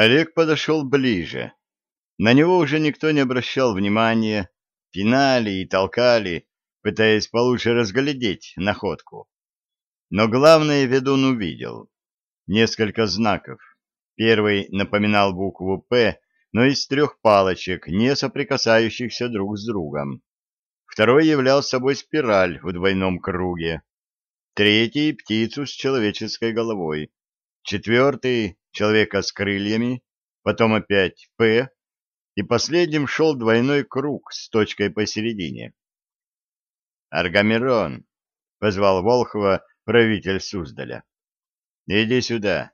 Олег подошел ближе. На него уже никто не обращал внимания, пинали и толкали, пытаясь получше разглядеть находку. Но главное ведун увидел. Несколько знаков. Первый напоминал букву «П», но из трех палочек, не соприкасающихся друг с другом. Второй являл собой спираль в двойном круге. Третий — птицу с человеческой головой. Четвертый — человека с крыльями. Потом опять «П», и последним шел двойной круг с точкой посередине. «Аргамерон!» — позвал Волхова правитель Суздаля. «Иди сюда.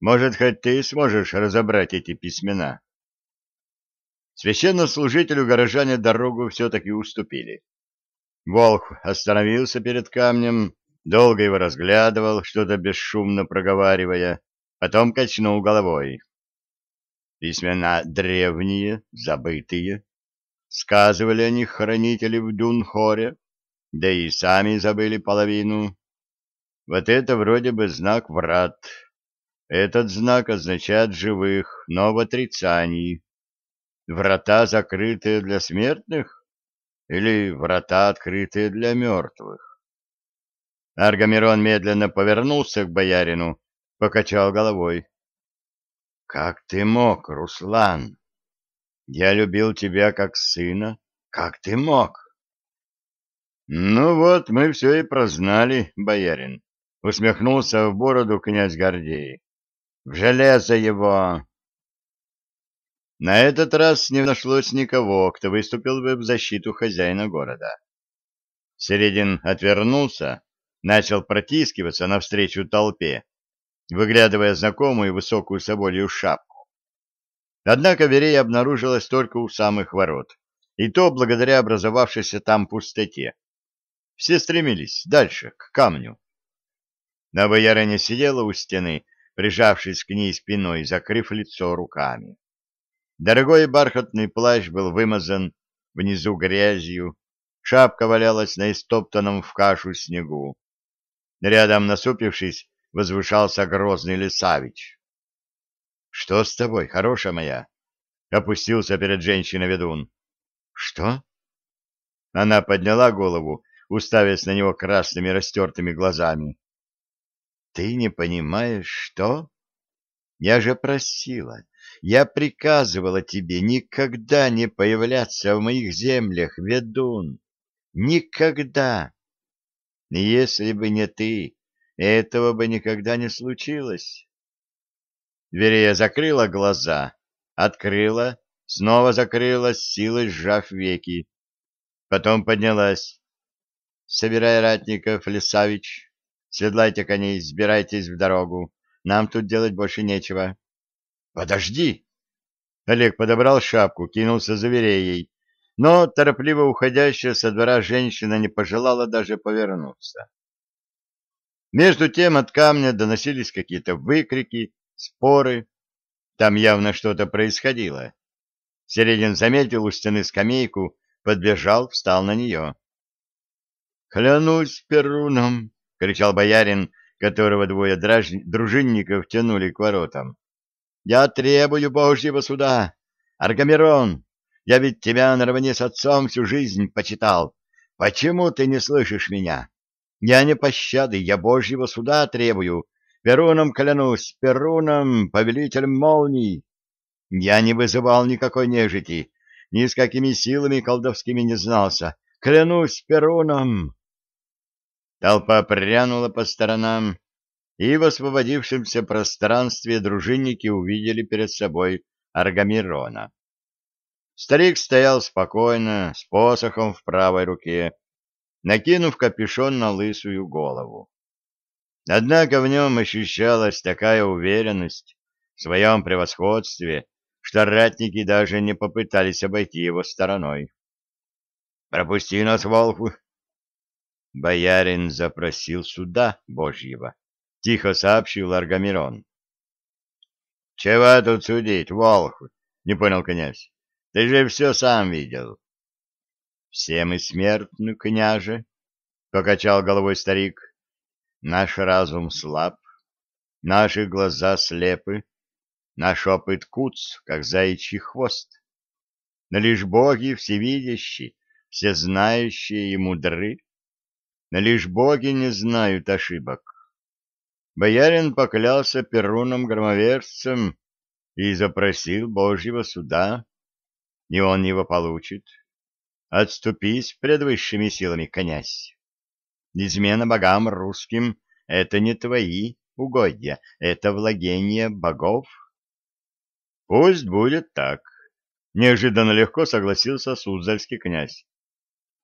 Может, хоть ты сможешь разобрать эти письмена?» Священнослужителю горожане дорогу все-таки уступили. Волх остановился перед камнем, долго его разглядывал, что-то бесшумно проговаривая, потом качнул головой. Письмена древние, забытые. Сказывали о них хранители в Дунхоре, да и сами забыли половину. Вот это вроде бы знак врат. Этот знак означает живых, но в отрицании. Врата, закрытые для смертных? Или врата, открытые для мертвых? Аргамирон медленно повернулся к боярину, покачал головой. — Как ты мог, Руслан? Я любил тебя как сына. Как ты мог? — Ну вот, мы все и прознали, боярин, — усмехнулся в бороду князь Гордей. — В железо его! На этот раз не нашлось никого, кто выступил бы в защиту хозяина города. Середин отвернулся, начал протискиваться навстречу толпе, выглядывая знакомую высокую соболью шапку. Однако Верея обнаружилась только у самых ворот, и то благодаря образовавшейся там пустоте. Все стремились дальше, к камню. На боярине сидела у стены, прижавшись к ней спиной, закрыв лицо руками. Дорогой бархатный плащ был вымазан внизу грязью, шапка валялась на истоптанном в кашу снегу. Рядом, насупившись, возвышался грозный лесавич. — Что с тобой, хорошая моя? — опустился перед женщиной ведун. — Что? Она подняла голову, уставясь на него красными растертыми глазами. — Ты не понимаешь, что? Я же просила, я приказывала тебе никогда не появляться в моих землях, ведун. Никогда. Если бы не ты, этого бы никогда не случилось. Верея закрыла глаза, открыла, снова закрыла, с силой сжав веки. Потом поднялась. — Собирай ратников, Лисавич. Седлайте коней, сбирайтесь в дорогу. Нам тут делать больше нечего. Подожди! Олег подобрал шапку, кинулся за Вереей, но торопливо уходящая со двора женщина не пожелала даже повернуться. Между тем от камня доносились какие-то выкрики, споры. Там явно что-то происходило. Середин заметил у стены скамейку, подбежал, встал на нее. — Клянусь Перуном! — кричал боярин, которого двое дружинников тянули к воротам. Я требую Божьего суда. Аргамерон, я ведь тебя наравне с отцом всю жизнь почитал. Почему ты не слышишь меня? Я не пощады, я Божьего суда требую. Перуном клянусь, Перуном, повелителем молний. Я не вызывал никакой нежити, ни с какими силами колдовскими не знался. Клянусь Перуном. Толпа прянула по сторонам, и в освободившемся пространстве дружинники увидели перед собой Аргамирона. Старик стоял спокойно, с посохом в правой руке, накинув капюшон на лысую голову. Однако в нем ощущалась такая уверенность в своем превосходстве, что ратники даже не попытались обойти его стороной. «Пропусти нас, Волху!» Боярин запросил суда Божьего тихо сообщил Аргамирон. — Чего тут судить, Волх? — не понял князь. — Ты же все сам видел. — Все мы смертны, княже, — покачал головой старик. — Наш разум слаб, наши глаза слепы. наш опыт куц, как заячий хвост. Но лишь боги всевидящие, всезнающие и мудры, но лишь боги не знают ошибок. Боярин поклялся Перуном-громовержцем и запросил Божьего суда, и он его получит. Отступись пред высшими силами, князь. Измена богам русским — это не твои угодья, это владение богов. Пусть будет так. Неожиданно легко согласился Суздальский князь.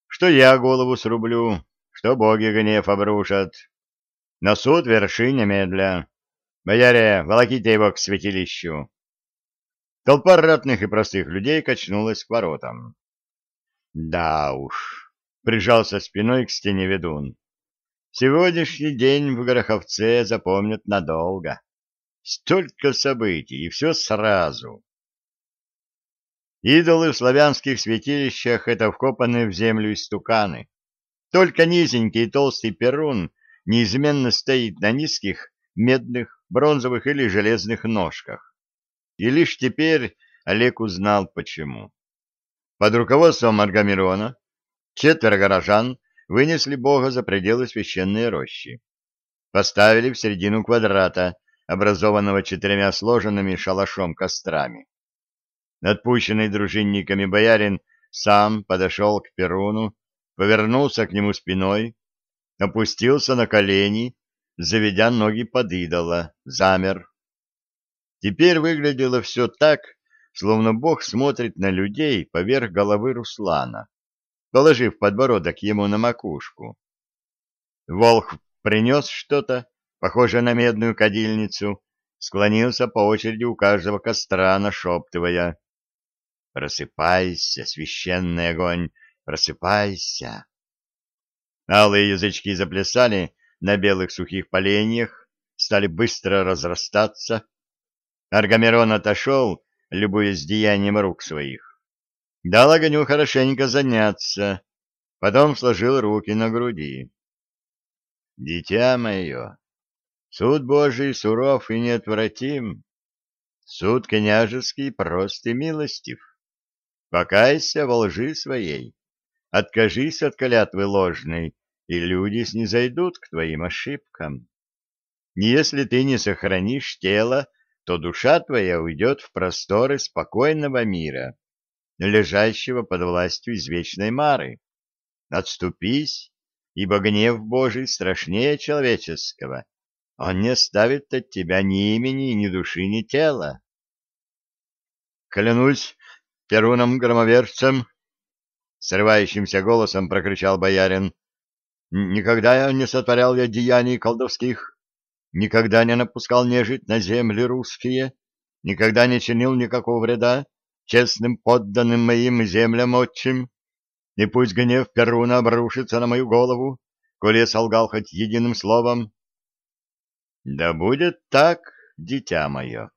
Что я голову срублю, что боги гнев обрушат. На суд верши немедля. Бояре, волоките его к святилищу. Толпа ратных и простых людей качнулась к воротам. Да уж, прижался спиной к стене ведун. Сегодняшний день в Гороховце запомнят надолго. Столько событий, и все сразу. Идолы в славянских святилищах — это вкопанные в землю истуканы. Только низенький и толстый перун неизменно стоит на низких медных, бронзовых или железных ножках. И лишь теперь Олег узнал, почему. Под руководством Аргамирона четверо горожан вынесли Бога за пределы священной рощи. Поставили в середину квадрата, образованного четырьмя сложенными шалашом кострами. Отпущенный дружинниками боярин сам подошел к Перуну, повернулся к нему спиной, опустился на колени, заведя ноги под идола, замер. Теперь выглядело все так, словно Бог смотрит на людей поверх головы Руслана, положив подбородок ему на макушку. Волх принес что-то, похожее на медную кадильницу, склонился по очереди у каждого костра, нашептывая «Просыпайся, священный огонь, просыпайся!» Алые язычки заплясали на белых сухих поленьях, стали быстро разрастаться. Аргамерон отошел, любуясь деянием рук своих. Дал огню хорошенько заняться, потом сложил руки на груди. «Дитя мое, суд Божий суров и неотвратим, суд княжеский прост и милостив. Покайся во лжи своей, откажись от клятвы ложной, и люди снизойдут к твоим ошибкам. Если ты не сохранишь тело, то душа твоя уйдет в просторы спокойного мира, лежащего под властью извечной Мары. Отступись, ибо гнев Божий страшнее человеческого. Он не оставит от тебя ни имени, ни души, ни тела. Клянусь Перуном-громовержцем, срывающимся голосом прокричал боярин, Никогда я не сотворял я деяний колдовских, никогда не напускал нежить на земли русские, никогда не чинил никакого вреда честным подданным моим землям отчим, и пусть гнев Перуна обрушится на мою голову, коли я солгал хоть единым словом. Да будет так, дитя мое.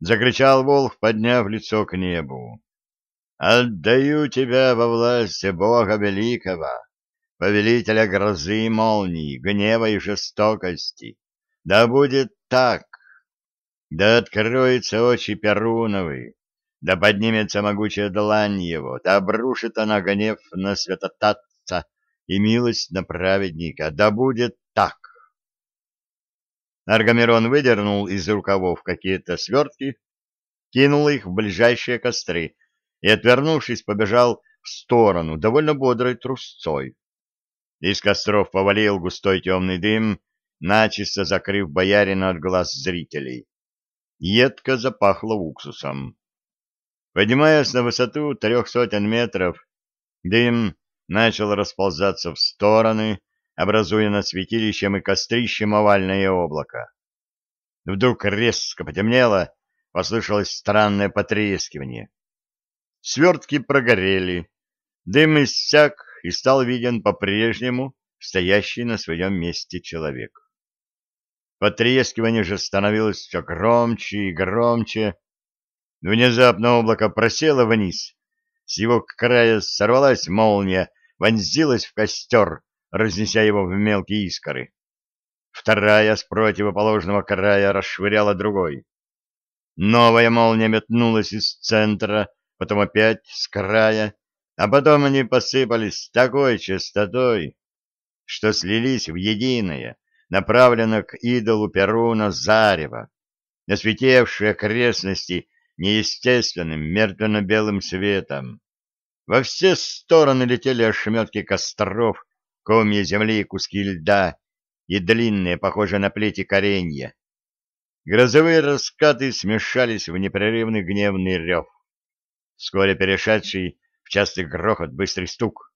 Закричал волк, подняв лицо к небу. Отдаю тебя во власть Бога Великого повелителя грозы и молний, гнева и жестокости. Да будет так. Да откроются очи Перуновы, да поднимется могучая длань его, да обрушит она гнев на святотатца и милость на праведника. Да будет так. Аргамерон выдернул из рукавов какие-то свертки, кинул их в ближайшие костры и, отвернувшись, побежал в сторону довольно бодрой трусцой. Из костров повалил густой темный дым, начисто закрыв боярина от глаз зрителей. Едко запахло уксусом. Поднимаясь на высоту трех сотен метров, дым начал расползаться в стороны, образуя над святилищем и кострищем овальное облако. Вдруг резко потемнело, послышалось странное потрескивание. Свертки прогорели, дым иссяк, и стал виден по-прежнему стоящий на своем месте человек. Потрескивание же становилось все громче и громче. Внезапно облако просело вниз. С его края сорвалась молния, вонзилась в костер, разнеся его в мелкие искры. Вторая с противоположного края расшвыряла другой. Новая молния метнулась из центра, потом опять с края, а потом они посыпались с такой частотой, что слились в единое, направлено к идолу Перуна зарево, осветевшие окрестности неестественным мертвенно-белым светом. Во все стороны летели ошметки костров, комья земли и куски льда, и длинные, похожие на плети коренья. Грозовые раскаты смешались в непрерывный гневный рев, вскоре перешедший частый грохот, быстрый стук.